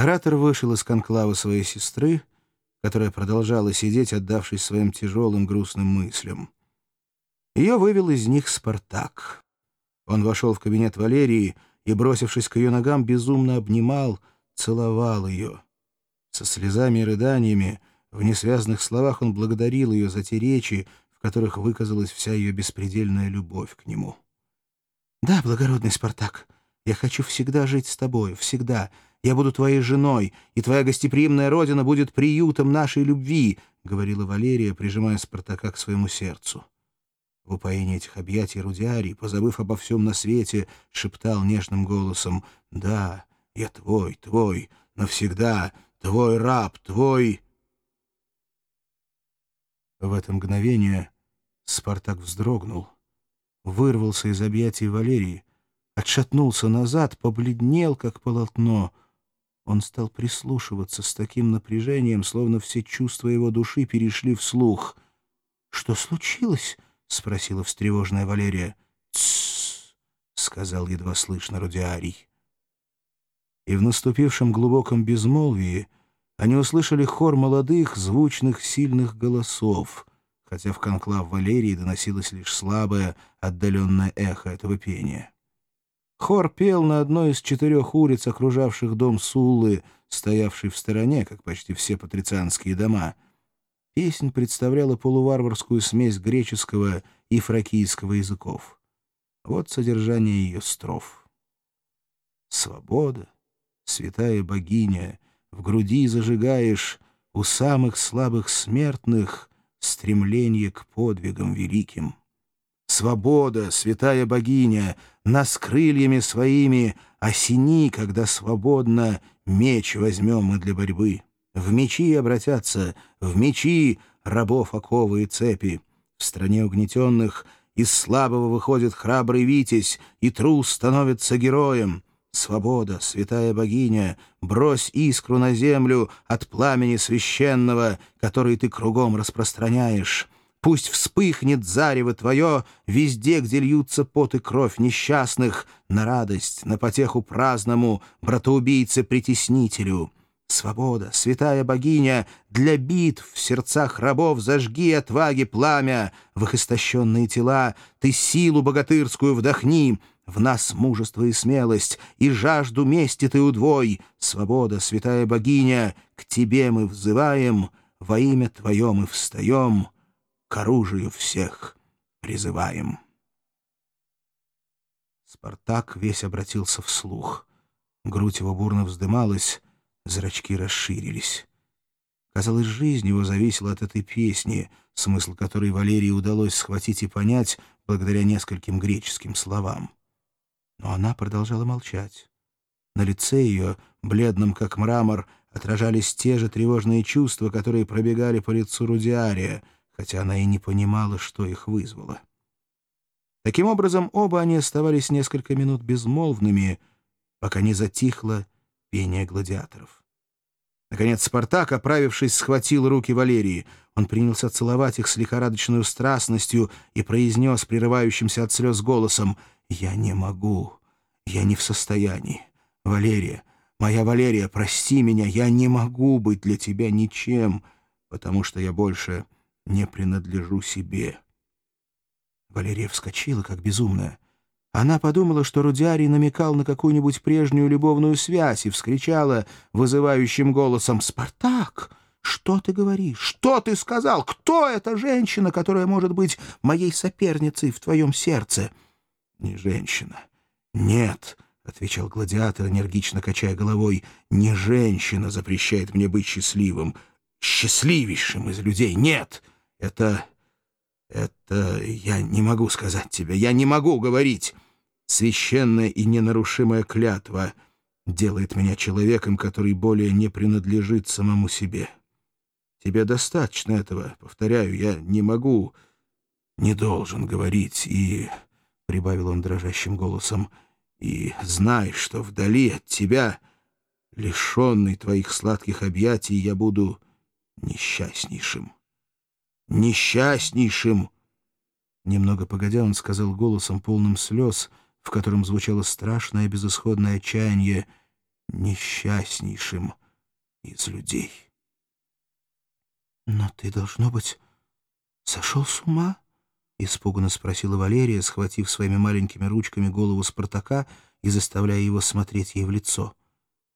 Оратор вышел из конклава своей сестры, которая продолжала сидеть, отдавшись своим тяжелым грустным мыслям. Ее вывел из них Спартак. Он вошел в кабинет Валерии и, бросившись к ее ногам, безумно обнимал, целовал ее. Со слезами и рыданиями, в несвязных словах он благодарил ее за те речи, в которых выказалась вся ее беспредельная любовь к нему. «Да, благородный Спартак, я хочу всегда жить с тобой, всегда. Я буду твоей женой, и твоя гостеприимная родина будет приютом нашей любви», — говорила Валерия, прижимая Спартака к своему сердцу. В упоении этих объятий Рудиарий, позабыв обо всем на свете, шептал нежным голосом «Да, я твой, твой, навсегда, твой раб, твой...» В это мгновение Спартак вздрогнул, вырвался из объятий Валерии, отшатнулся назад, побледнел, как полотно. Он стал прислушиваться с таким напряжением, словно все чувства его души перешли в слух. «Что случилось?» — спросила встревоженная Валерия. «Тссс!» — сказал едва слышно Рудиарий. И в наступившем глубоком безмолвии они услышали хор молодых, звучных, сильных голосов, хотя в конклав Валерии доносилось лишь слабое, отдаленное эхо этого пения. Хор пел на одной из четырех улиц, окружавших дом Суллы, стоявший в стороне, как почти все патрицианские дома. Песнь представляла полуварварскую смесь греческого и фракийского языков. Вот содержание ее строф. «Свобода, святая богиня, в груди зажигаешь у самых слабых смертных стремление к подвигам великим. Свобода, святая богиня, нас крыльями своими осени, когда свободно меч возьмем мы для борьбы. В мечи обратятся, в мечи рабов оковы и цепи. В стране угнетенных из слабого выходит храбрый витязь, и трус становится героем. Свобода, святая богиня, брось искру на землю от пламени священного, который ты кругом распространяешь. Пусть вспыхнет зарево твое везде, где льются пот и кровь несчастных, на радость, на потеху праздному, братоубийце-притеснителю. Свобода, святая богиня, для битв в сердцах рабов зажги отваги пламя, в их истощенные тела ты силу богатырскую вдохни, в нас мужество и смелость, и жажду мести ты удвой. Свобода, святая богиня, к тебе мы взываем, во имя твое мы встаем, к оружию всех призываем. Спартак весь обратился вслух. Грудь его бурно вздымалась, зрачки расширились. Казалось, жизнь его зависела от этой песни, смысл которой Валерии удалось схватить и понять благодаря нескольким греческим словам. Но она продолжала молчать. На лице ее, бледном как мрамор, отражались те же тревожные чувства, которые пробегали по лицу Рудиария, хотя она и не понимала, что их вызвало. Таким образом, оба они оставались несколько минут безмолвными, пока не затихло пение гладиаторов. Наконец Спартак, оправившись, схватил руки Валерии. Он принялся целовать их с лихорадочной страстностью и произнес прерывающимся от слез голосом — «Я не могу. Я не в состоянии. Валерия, моя Валерия, прости меня. Я не могу быть для тебя ничем, потому что я больше не принадлежу себе». Валерия вскочила, как безумная. Она подумала, что Рудиарий намекал на какую-нибудь прежнюю любовную связь и вскричала вызывающим голосом «Спартак!» «Что ты говоришь? Что ты сказал? Кто эта женщина, которая может быть моей соперницей в твоем сердце?» не женщина. Нет, — отвечал гладиатор, энергично качая головой, — не женщина запрещает мне быть счастливым, счастливейшим из людей. Нет, это... это... я не могу сказать тебе, я не могу говорить. Священная и ненарушимая клятва делает меня человеком, который более не принадлежит самому себе. Тебе достаточно этого, повторяю, я не могу, не должен говорить и прибавил он дрожащим голосом, — «и знай, что вдали от тебя, лишенный твоих сладких объятий, я буду несчастнейшим. Несчастнейшим!» Немного погодя, он сказал голосом, полным слез, в котором звучало страшное безысходное отчаяние, несчастнейшим из людей. «Но ты, должно быть, сошел с ума?» — испуганно спросила Валерия, схватив своими маленькими ручками голову Спартака и заставляя его смотреть ей в лицо.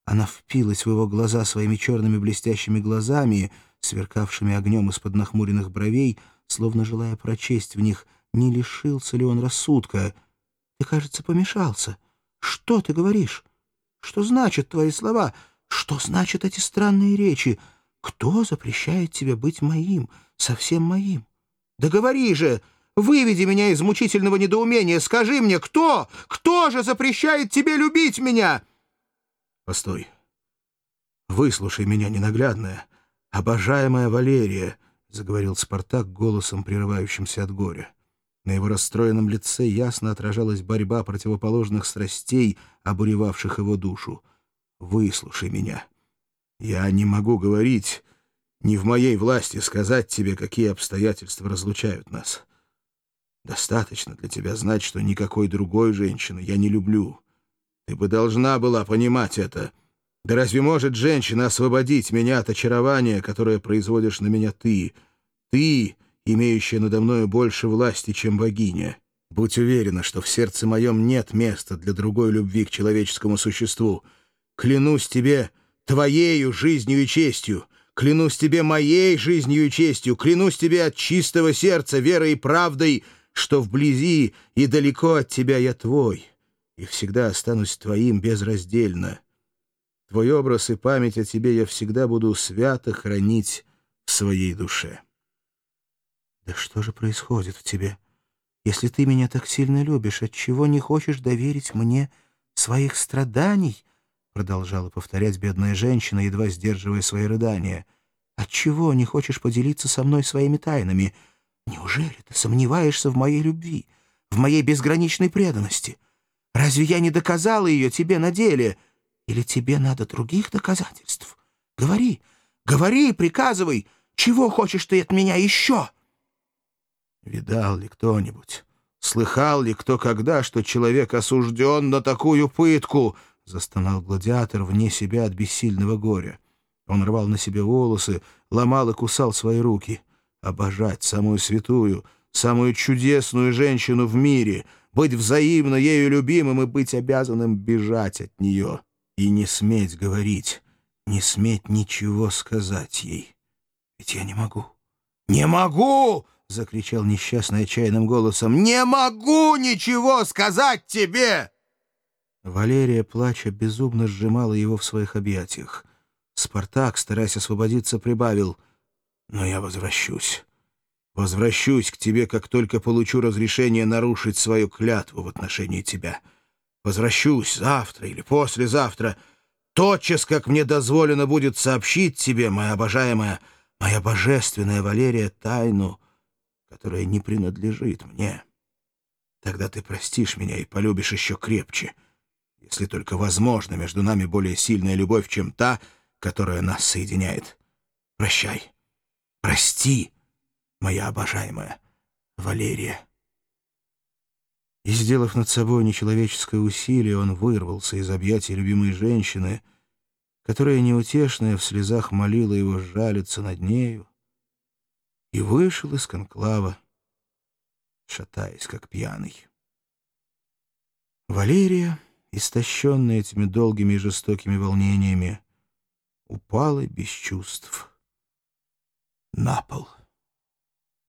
Она впилась в его глаза своими черными блестящими глазами, сверкавшими огнем из-под нахмуренных бровей, словно желая прочесть в них, не лишился ли он рассудка. «Ты, кажется, помешался. Что ты говоришь? Что значат твои слова? Что значат эти странные речи? Кто запрещает тебе быть моим, совсем моим? Да говори же! Выведи меня из мучительного недоумения! Скажи мне, кто? Кто же запрещает тебе любить меня?» «Постой. Выслушай меня, ненаглядная, обожаемая Валерия», — заговорил Спартак голосом, прерывающимся от горя. На его расстроенном лице ясно отражалась борьба противоположных страстей, обуревавших его душу. «Выслушай меня. Я не могу говорить, не в моей власти сказать тебе, какие обстоятельства разлучают нас. Достаточно для тебя знать, что никакой другой женщины я не люблю. Ты бы должна была понимать это. Да разве может женщина освободить меня от очарования, которое производишь на меня ты? Ты, имеющая надо мною больше власти, чем богиня. Будь уверена, что в сердце моем нет места для другой любви к человеческому существу. Клянусь тебе твоею жизнью и честью, клянусь тебе моей жизнью и честью, клянусь тебе от чистого сердца, верой и правдой, что вблизи и далеко от тебя я твой» и всегда останусь твоим безраздельно. Твой образ и память о тебе я всегда буду свято хранить в своей душе. Да что же происходит в тебе? Если ты меня так сильно любишь, отчего не хочешь доверить мне своих страданий? Продолжала повторять бедная женщина, едва сдерживая свои рыдания. Отчего не хочешь поделиться со мной своими тайнами? Неужели ты сомневаешься в моей любви, в моей безграничной преданности? Разве я не доказала ее тебе на деле? Или тебе надо других доказательств? Говори, говори, приказывай. Чего хочешь ты от меня еще?» Видал ли кто-нибудь, слыхал ли кто когда, что человек осужден на такую пытку? Застонал гладиатор вне себя от бессильного горя. Он рвал на себе волосы, ломал и кусал свои руки. Обожать самую святую, самую чудесную женщину в мире — быть взаимно ею любимым и быть обязанным бежать от нее. И не сметь говорить, не сметь ничего сказать ей. Ведь я не могу. «Не могу!» — закричал несчастный отчаянным голосом. «Не могу ничего сказать тебе!» Валерия, плача, безумно сжимала его в своих объятиях. Спартак, стараясь освободиться, прибавил. «Но я возвращусь. Возвращусь к тебе, как только получу разрешение нарушить свою клятву в отношении тебя. Возвращусь завтра или послезавтра, тотчас, как мне дозволено будет сообщить тебе, моя обожаемая, моя божественная Валерия, тайну, которая не принадлежит мне. Тогда ты простишь меня и полюбишь еще крепче, если только возможно между нами более сильная любовь, чем та, которая нас соединяет. Прощай. Прости моя обожаемая Валерия. И, сделав над собой нечеловеческое усилие, он вырвался из объятий любимой женщины, которая, неутешная, в слезах молила его жалиться над нею, и вышел из конклава, шатаясь, как пьяный. Валерия, истощенная этими долгими и жестокими волнениями, упала без чувств на пол.